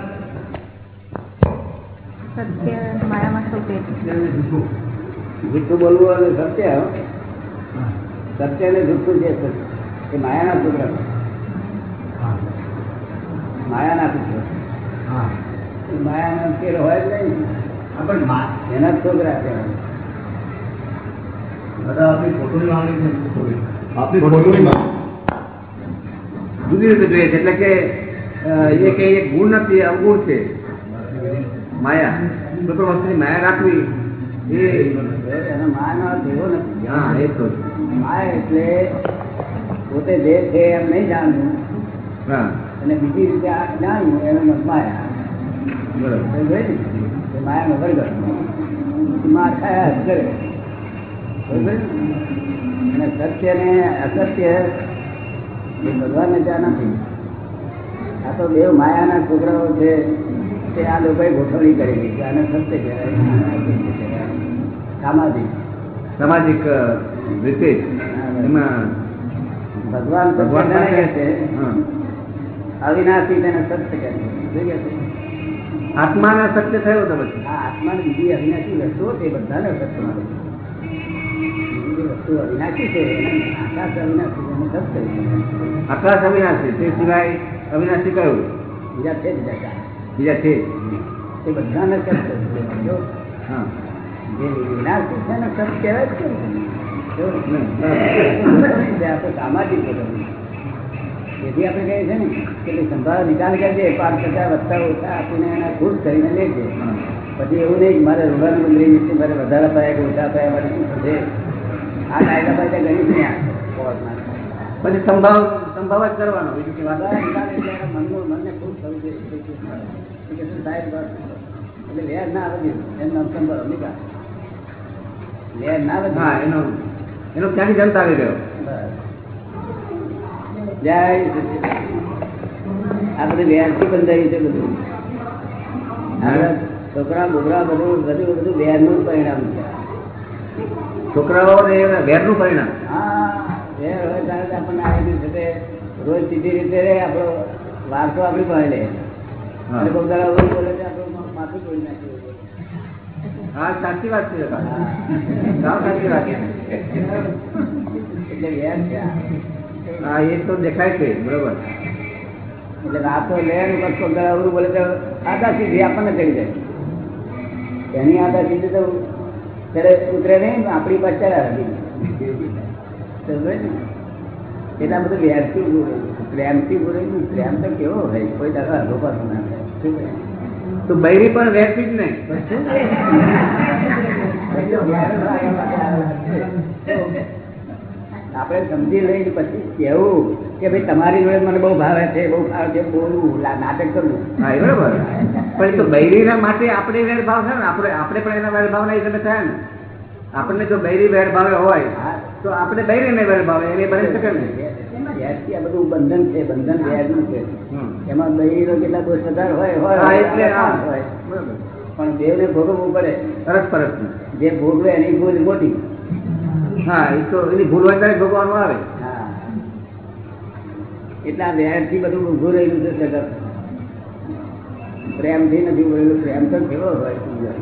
Speaker 2: જુઠ્ઠું. બોલવું અને સત્ય સત્ય ને જુઠ્ઠું છે એ માયાના છોકરા માયાના પુત્ર
Speaker 6: હા.
Speaker 2: એ માયાનો ફેર હોય જ નહીં.
Speaker 6: પણ
Speaker 2: એના છોકરા કહેવાય
Speaker 3: દાદા આપણી ફોટોની માંગણી છે આપણી ફોટોની માંગણી
Speaker 6: જુદી રીતે જોઈએ છે. એટલે કે એ કે એક ગુણ નથી અવગુણ છે. માયા. કોઈ વસ્તુની માયા રાખવી એ
Speaker 2: માયાનો અર્થ નથી.
Speaker 6: હા એ તો.
Speaker 2: માયા એટલે પોતે જે છે એમ નહીં જાણવું.
Speaker 6: હા.
Speaker 2: અને બીજી રીતે આ જાણવું એનું માયા.
Speaker 6: બરાબર?
Speaker 2: એ માયાનો વર્ગ માર ખાયા કરે સમજાય અને સત્ય ને અસત્ય એ ભગવાનને ત્યાં નથી. આ તો બે માયાના છોકરાઓ છે તે આ લોકોએ ગોઠવણી કરેલી છે આને સત્ય કહેવાય સામાજિક
Speaker 6: સામાજિક. રીતે એમાં
Speaker 2: ભગવાન
Speaker 6: ભગવાન
Speaker 2: કહે છે. અવિનાશી તેને સત્ય કહે છે?
Speaker 6: આત્માને સત્ય થયો તો પછી.
Speaker 2: આત્માની બીજી અવિનાશી વસ્તુઓ તે બધાને સત્ય વસ્તુ અવિનાશી છે આકાશ અવિનાશી છે,
Speaker 6: આકાશ અવિનાશી તે સિવાય અવિનાશી કયું
Speaker 2: બીજા છે બીજા
Speaker 6: બીજા છે
Speaker 2: એ બધાને સત્ય છે.
Speaker 6: હા
Speaker 2: જે વિનાશી છે એને સત્ય કહેવાય છે ને. જો.
Speaker 6: હમ, બરાબર.
Speaker 2: આ તો સામાજિક બધું તેથી આપણે કહીએ છીએ ને કે ભાઈ સંભાળ નિકાલ કરજે પાંચ ટકા વધતા ઓછા આપીને એને ખુશ કરીને લેજે. પછી એવું નહીં મારે રૂડાનું મંદિર મારે વધારે પાયા કે ઓછા પાયા મારે શું થશે આ કાયદા પાયદા ગણી નહીં
Speaker 6: પછી સંભાવ સંભાવ જ કરવાનો બીજું
Speaker 2: એટલે એના મનનું મનને ખુશ કે બસ. એટલે વેર ના આવે એમ નામ સંભાળો નિકાલ ના આવે
Speaker 6: હા એનો એનો ક્યાંથી જનતા આવી રહ્યો
Speaker 2: જય. આ બધું વેરથી બંધાયું છે બધું. આપણા છોકરા બોકરા બધું બધું બધું નું પરિણામ છે.
Speaker 6: છોકરાઓ વેરનું પરિણામ.
Speaker 2: હોય ત્યારે જ છે રોજ સીધી રીતે રે આપણો વારસો આપણી પાસે લે. અને બોલે છે આપણું માથું તોડી નાખ્યું
Speaker 8: હા સાચી વાત છે સાચી વાત
Speaker 2: એટલે વેર છે
Speaker 8: હા એ તો દેખાય છે બરોબર.
Speaker 2: એટલે રાતો લે અવરું બોલે તો આદા સીધી આપણને ચડી જાય. એની આદા સીધી તો ત્યારે ઉતરે નહીં આપણી પાસે ને? એટલા બધું વ્યાજથી પ્રેમથી બોલે પ્રેમ તો કેવો હોય? કોઈ દાદા લોકો ના થાય?
Speaker 8: તો બૈરી પણ વ્યાજથી જ ને
Speaker 2: આપણે સમજી લઈને પછી કેવું કે ભાઈ તમારી જોડે મને બહુ ભાવે છે બહુ ભાવે છે બોલવું નાટક કરવું.
Speaker 8: બરાબર. પણ તો બૈરીના માટે આપણે વેર ભાવ છે ને આપણે આપણે પણ એના વેર ભાવના હિસાબે થાય ને. આપણને જો બૈરી વેર ભાવે હોય તો આપણે બૈરીને વેર ભાવે એને બની શકે ને.
Speaker 2: આ બધું બંધન છે બંધન વ્યાજનું છે. એમાં બૈરીનો કેટલા દોષ વધાર હોય હોય
Speaker 8: એટલે
Speaker 2: હોય.
Speaker 8: બરોબર.
Speaker 2: પણ દેવને ભોગવવું પડે.
Speaker 8: સરસ
Speaker 2: જે ભોગવે એની ભૂલ મોટી
Speaker 8: હા એ તો એની ભૂલ હોય ત્યારે આવે
Speaker 2: એટલા એટલા વ્યાજથી બધું ઊભું રહેલું છે જગત. પ્રેમથી નથી ઉભું પ્રેમ તો કેવો હોય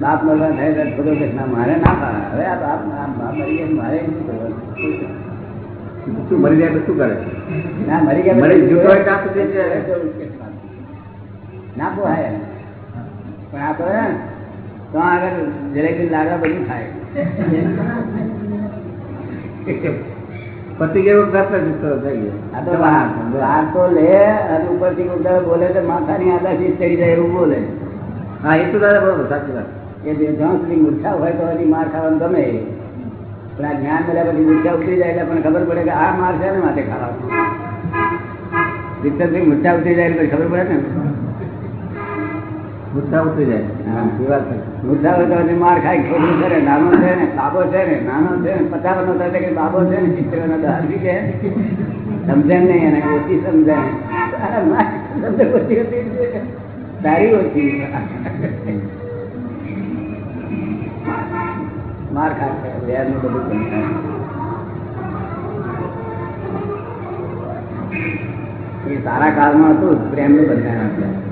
Speaker 2: બાપ મળવા થાય ખોટો કે ના મારે ના હવે આ બાપ બાપ મરી ગયા મારે શું કરવાનું?
Speaker 8: શું મરી જાય તો શું કરે?
Speaker 2: ના મરી ગયા
Speaker 8: મરી જતો હોય ત્યાં સુધી
Speaker 2: ના પોહાય. પણ આ તો ને, તો આગળ જરાક લાગવા બધું થાય બોલે
Speaker 8: હા એ તો દાદા બરોબર સાચી
Speaker 2: હોય તો એની માર ખાવાનું ગમે પણ આ મળ્યા પછી મૂર્છા ઉતરી જાય એટલે પણ ખબર પડે કે આ માર છે ને માટે ખાવાનું વિક્રમસિંહ મૂર્છા ઉતરી જાય ખબર પડે ને
Speaker 8: ગુસ્સા ઉતરી જાય.
Speaker 2: ગુસ્સા હજી માર ખાય છોકરું છે ને, નાનો છે ને, બાબો છે ને, નાનો છે ને, પચાસ નો થાય કે બાબો છે ને ચિત્ર નો દાદી કે? સમજે નહીં, એને ઓછી સમજે આ માર સમજે ઓછી તારી ઓછી. માર ખાય વ્યાજનું બધું સમજાય એ સારા કાળમાં હતું, પ્રેમનું બંધારણ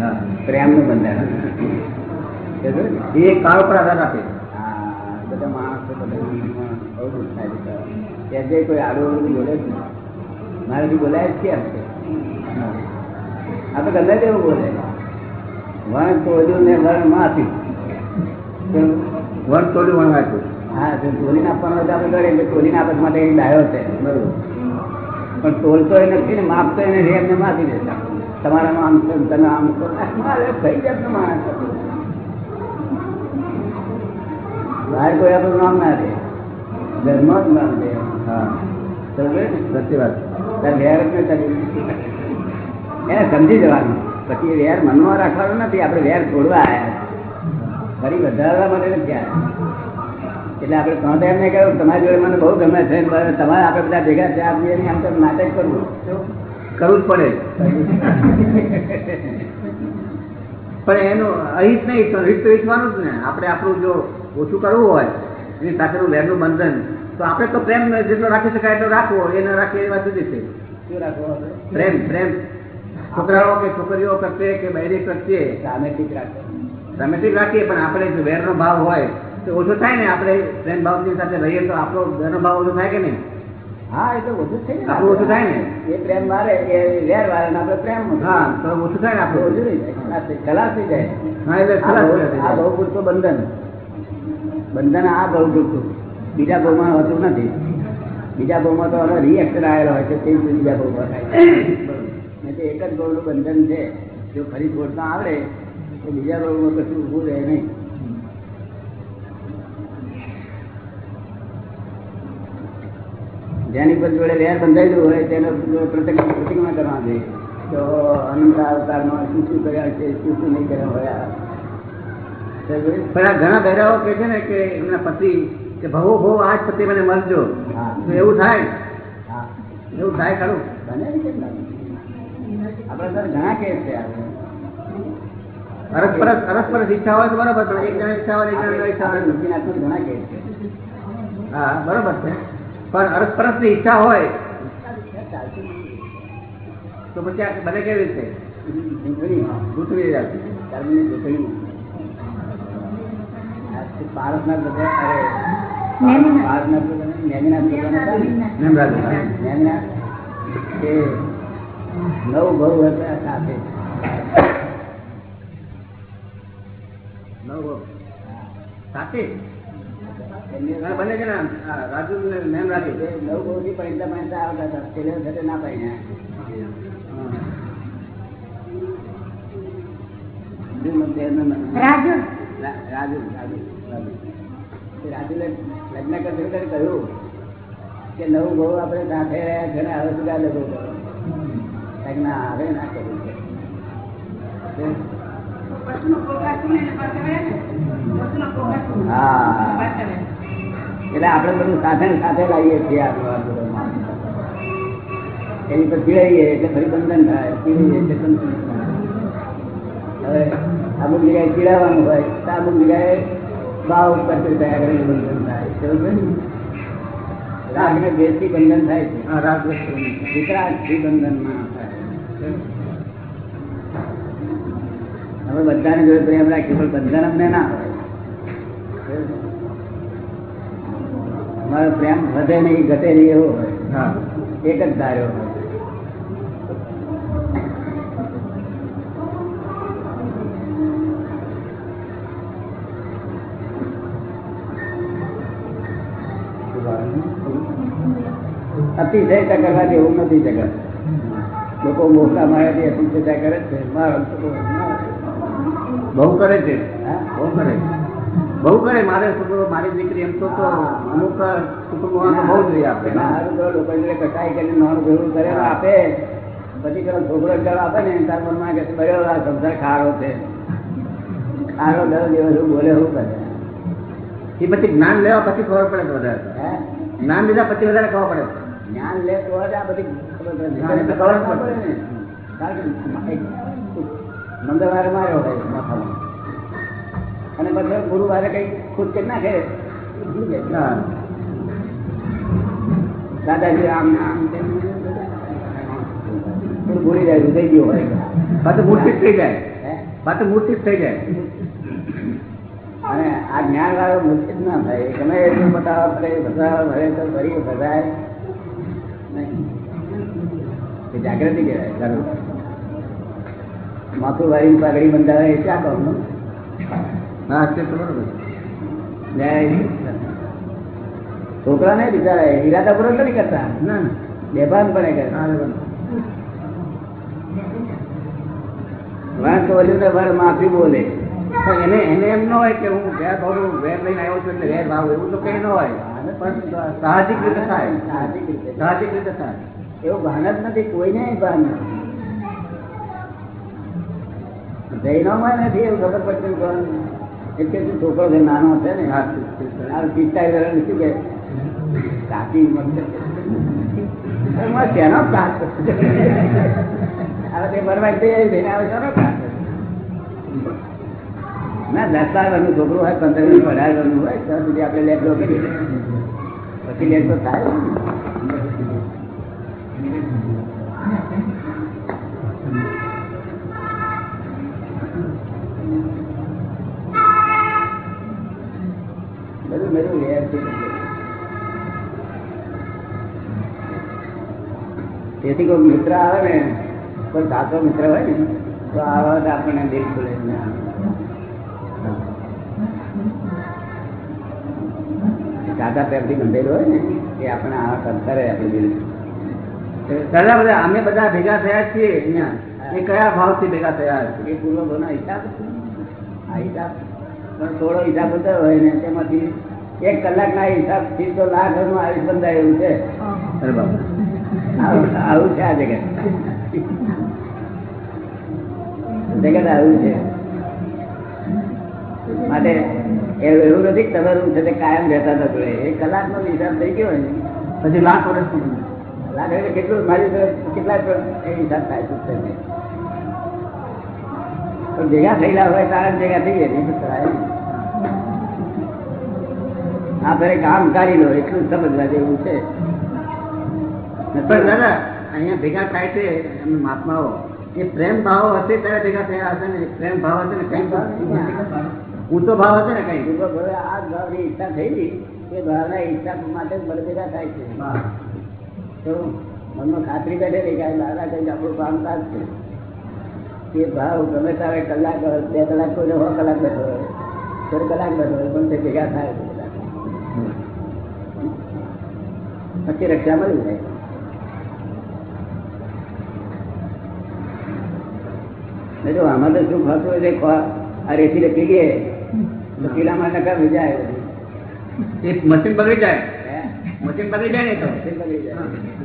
Speaker 2: હતું
Speaker 8: નું
Speaker 2: હતું.
Speaker 8: એ કાળ પર આધાર રાખે.
Speaker 2: હા, બધા માણસો બધા બહુ થાય છે. કોઈ આડું બોલે જ નહીં. બી બોલાય જ ક્યાં છે? આ તો ગમે તેવું બોલે. વણ તોડ્યું ને વણ માફી
Speaker 8: વણ તોડ્યું વણવાતું
Speaker 2: હા જો તોલીને આપવાનો હોય તો આપણે કરીએ એટલે તોલીને આપવા માટે એ ડાયો છે. બરોબર. પણ તોલતો એ નથી ને માપતો એને રે એમને માફી દેતા. તમારામાં આમ છે તમે આમ છો કઈ જાતનો માણસ બહાર કોઈ આપણું નામ ના દે ધર્મ જ નામ દે
Speaker 8: હા. સાચી વાત.
Speaker 2: તાર વેર જ એને સમજી જવાનું. પછી વેર મનમાં રાખવાનું નથી. આપણે વેર છોડવા આવ્યા ફરી વધારવા માટે નથી આવ્યા એટલે આપણે ત્રણ એમ ને કહ્યું તમારી જોડે મને બહુ ગમે છે. તમારે આપણે બધા ભેગા છે આપીએ આમ તો નાટક કરવું?
Speaker 8: કરવું જ પડે. પણ એનું અહિત નહીં તો હિત તો ઈચ્છવાનું જ ને. આપણે આપણું જો ઓછું કરવું હોય એની સાથેનું વેરનું બંધન તો આપણે તો પ્રેમ જેટલો રાખી શકાય એટલો રાખવો એ ન રાખીએ એ વાત જુદી છે. પ્રેમ પ્રેમ. છોકરાઓ કે છોકરીઓ પ્રત્યે કે બહેરી પ્રત્યે
Speaker 2: સામેથી રાખીએ
Speaker 8: સામેથી રાખીએ પણ આપણે જો વેરનો ભાવ હોય તો ઓછો થાય ને. આપણે પ્રેમ ભાવની સાથે રહીએ તો આપણો વેરનો ભાવ ઓછો થાય કે નહીં?
Speaker 2: હા એ તો ઓછું જ થઈ
Speaker 8: આપણું ઓછું થાય ને?
Speaker 2: એ પ્રેમ મારે એ વેર વાળે ને આપણે પ્રેમ
Speaker 8: હા તો ઓછું થાય ને
Speaker 2: આપણે? ઓછું થઈ જાય ખલાસ થઈ- જાય.
Speaker 8: હા એટલે
Speaker 2: આ બહુ- પૂરતું બંધન. બંધન આ બહુ પૂરતું. બીજા બહુમાં હોતું નથી. બીજા બહુમાં તો હવે રિએક્શન આવેલો હોય છે તે બીજા બહુમાં થાય નહીં એક જ બહુનું બંધન છે. જો ફરી છોડતા આવડે તો બીજા બહુમાં કશું ઊભું રહે નહીં. જેની પર જોડે વેર બંધાયેલું હોય તેનો પ્રતિક્રમણ પ્રતિક્રમણ કરવા જોઈએ તો અનંત અવતારમાં શું શું કર્યા છે શું શું નહીં કર્યા હોય
Speaker 8: પણ ઘણા બહેરાઓ કે છે ને કે એમના પતિ કે ભવો ભવો આજ પતિ મને મળજો. તો એવું થાય. એવું થાય ખરું.
Speaker 2: બને? આપણા સર ઘણા કેસ છે આ.
Speaker 8: અરસપરસ અરસપરસ ઈચ્છા હોય તો બરાબર પણ એક જણા ઈચ્છા હોય એક જણા ઈચ્છા હોય.
Speaker 2: ઘણા કેસ છે.
Speaker 8: હા બરોબર છે. પણ અરસપરસની ઈચ્છા હોય તો પછી આ બને કેવી રીતે?
Speaker 2: ભૂતળી જતી રાખી કર્મની ભૂતળી આ તે પારસનાથ બધા અરે
Speaker 1: નેમિનાથ.
Speaker 2: પારસનાથ બધા નહીં, નેમિનાથ બધા નતા ને?
Speaker 8: નેમરાજ
Speaker 2: નેમિનાથ એ નવ બહુ હતા સાથે.
Speaker 8: નવ સાથે? બંને છે ને રાજુ મેમ રાજુ.
Speaker 2: નવ બહુ થી પૈસા પૈસા આવતા હતા છેલ્લે વખતે ના પાડ્યા.
Speaker 1: રાજુ.
Speaker 2: રાજુ રાજુ લગ્ન વખતે કહ્યું કે નવું બહુ આપણે સાથે રહ્યા છે ને હવે શું કાલે બહુ કરો કાંઈક ના હવે ના? કરવું છે હા એટલે આપણે બધું સાથે સાથે લાવીએ છીએ એની પર પીડાઈએ એટલે ફરી બંધન થાય પીડીએ એટલે બંધન હવે અમુક જગ્યાએ ચીડાવવાનું હોય તો અમુક જગ્યાએ ભાવ કરતી થયા કરે બંધન થાય? રાગને દ્વેષથી બંધન થાય છે.
Speaker 8: હા રાજ
Speaker 2: વિતરાગથી બંધન ના થાય. હવે બધાને જોઈએ પ્રેમ રાખી પણ બંધન અમને ના હોય. અમારો પ્રેમ વધે નહીં ઘટે નહીં એવો એક જ ધાર્યો અતિશય કરવા જેવું નથી જગત. લોકો મોટા માયાથી અતિશય કરે છે. મારો.
Speaker 8: બહુ કરે છે.
Speaker 2: હા?
Speaker 8: બહુ કરે બહુ કરે મારે છોકરો મારી દીકરી એમ તો અમુક તો બહુ
Speaker 2: જોઈએ લોકો કટાઈ કરીને નોન ભેગું કરે આપે. પછી પેલો છોકરો જવાબ આપે ને તાર મનમાં કે આ સંસાર ખારો છે. ખારો દર દિવસ બોલે એવું કરે.
Speaker 8: એ પછી જ્ઞાન લેવા પછી ખબર પડે વધારે. જ્ઞાન લીધા પછી વધારે ખબર પડે.
Speaker 2: જ્ઞાન લે તો જ આ બધી ખબર પડે. ને કારણ કે એક મંગળવારે માર્યો હોય માથામાં અને પછી ગુરુવારે કઈ ખુદ કે નાખે. દાદાજી આમ આમ ભૂલી જાય થઈ ગયો હોય.
Speaker 8: પાછું મૂર્તિ જ થઈ જાય? પાછું મૂર્તિ જ થઈ જાય.
Speaker 2: અને આ જ્ઞાન વાળો મૂર્તિ જ ના થાય. તમે એટલું બતાવવા પડે બતાવવા ભરે તો ફરી ફસાય નહીં. જાગૃતિ કહેવાય ખરું માથું વાળી પાઘડી બંધાવે એ ક્યાં કહું?
Speaker 8: તો બરોબર
Speaker 2: છોકરા નહીં બિચારા ઈરાદાપૂર્વક નથી કરતા?
Speaker 8: ના ના.
Speaker 2: બેભાન પણ કરે. ને માફી બોલે.
Speaker 8: એને એને એમ ન હોય કે હું વેર ભાવું વેર લઈને આવ્યો છું એટલે વેર ભાવ એવું તો કઈ ન હોય. પણ સાહજિક રીતે થાય.
Speaker 2: સાહજિક રીતે.
Speaker 8: સાહજિક રીતે. થાય.
Speaker 2: એવું ભાન જ નથી કોઈને ભાન નથી. જૈનોમાં નથી એવું ખબર પડતી કે તું છોકરો છે નાનો છે ને? પિસ્તાળીસ વર્ષ શું કે કાકી ઉંમર છે? શેનો ત્રાસ હવે તે બરબાદ થઈ તેને હવે શેનો છે? ના દસ બાર વર્ષનું છોકરું હોય પંદર વર્ષ અઢાર વર્ષનું હોય ત્યાં સુધી આપણે લેબડો કરીએ. પછી લેબ તો થાય બધું છે. તેથી કોઈ મિત્ર આવે ને કોઈ સાચો મિત્ર હોય ને તો આવા તો આપણને દિલ ખુલે ના. પ્રેમથી બંધેલું હોય ને એ આપણે આવા કરતા રહે આપણે દિલ.
Speaker 8: દાદા બધા અમે બધા ભેગા થયા છીએ અહીંયા. એ કયા ભાવથી ભેગા થયા છે
Speaker 2: એ પૂર્વભોનો હિસાબ. આ હિસાબ. પણ થોડો હિસાબ હતો હોય ને તેમાંથી એક કલાકના હિસાબથી તો લાખનું આયુષ બંધાય એવું છે આવું છે આ જગત. જગત આવું છે. માટે એવું નથી તમારું છે તે કાયમ રહેતા હતા એ એક કલાકનો હિસાબ થઈ ગયો ને.
Speaker 8: પછી લાખ વર્ષ
Speaker 2: લાખ એટલે કેટલું? મારી કેટલા એ હિસાબ થાય છે. ભેગા થયેલા હોય તારે ભેગા થઈ ગયા. આ ફરે કામ કાઢી લો એટલું સમજવા જેવું છે.
Speaker 8: પણ દાદા અહીંયા ભેગા થાય છે એમ મહાત્માઓ. એ પ્રેમ ભાવ હશે ત્યારે ભેગા થયા હશે ને? પ્રેમ ભાવ હશે ને? કઈ ઊંચો ભાવ હશે ને કઈ?
Speaker 2: આ ભાવની ઈચ્છા થયેલી એ ભાવના ઈચ્છા માટે બળ ભેગા થાય છે. તો મનમાં ખાતરી બેઠેલી કે દાદા કઈ આપણું કામકાજ છે. એ ભાવ ગમે ત્યારે કલાક બે કલાક કોઈ સો કલાક બેઠો હોય દોઢ કલાક બેઠો હોય પણ તે ભેગા થાય છે. પછી રક્ષા મળી જાય. નહીં તો આમાં તો શું ફરતું હોય આ રેતી રખી ગયે તો કિલ્લામાં નકામી મજા
Speaker 8: એ મશીન બગડી જાય? મશીન બગડી જાય ને તો?
Speaker 2: મશીન બગડી જાય.